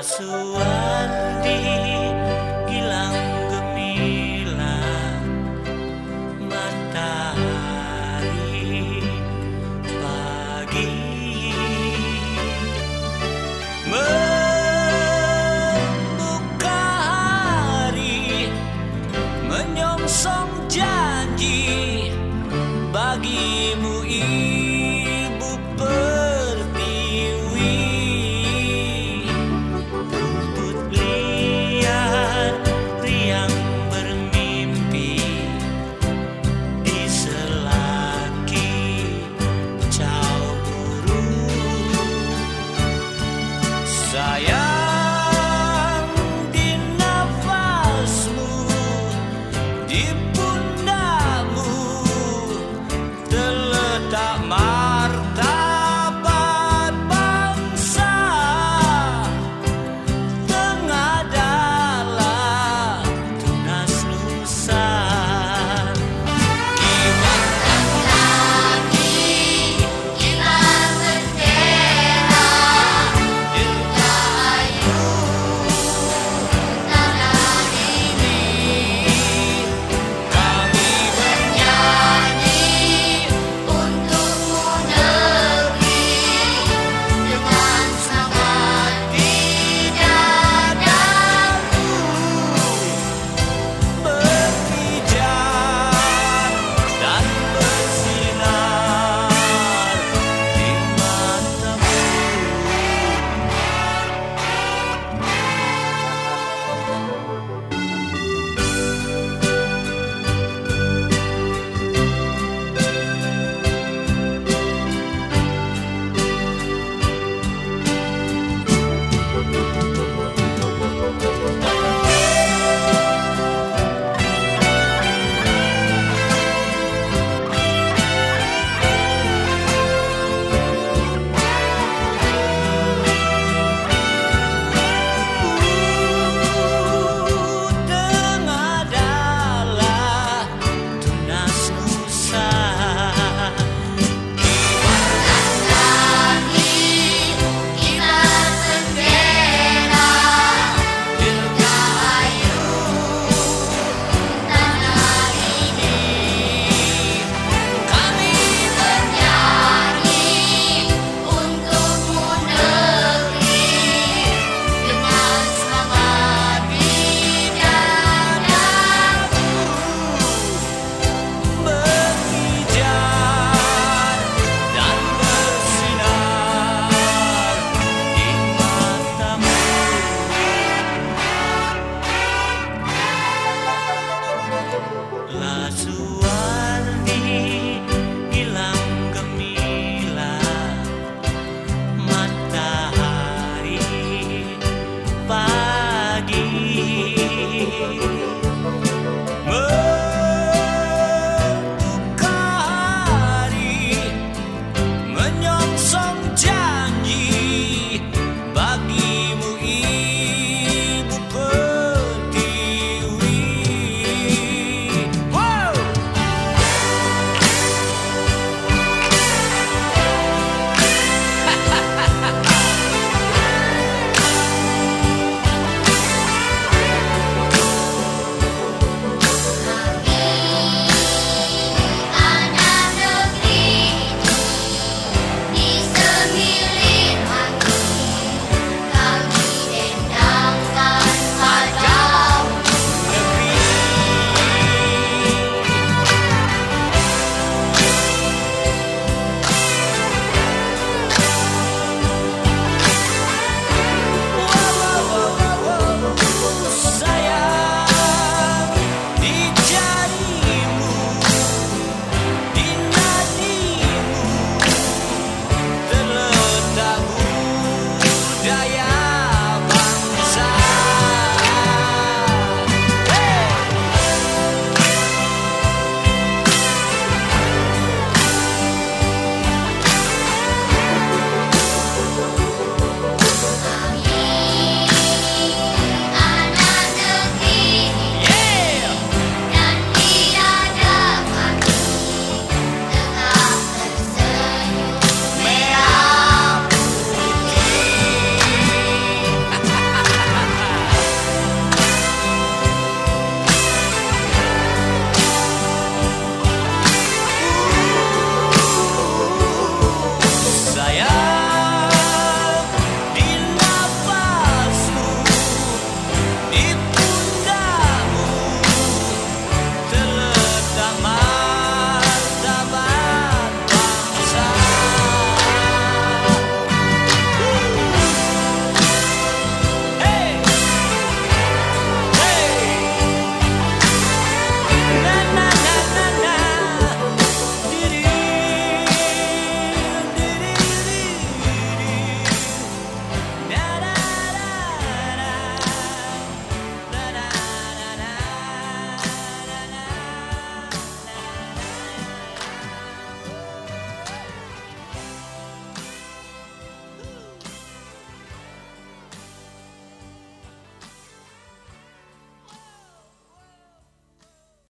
La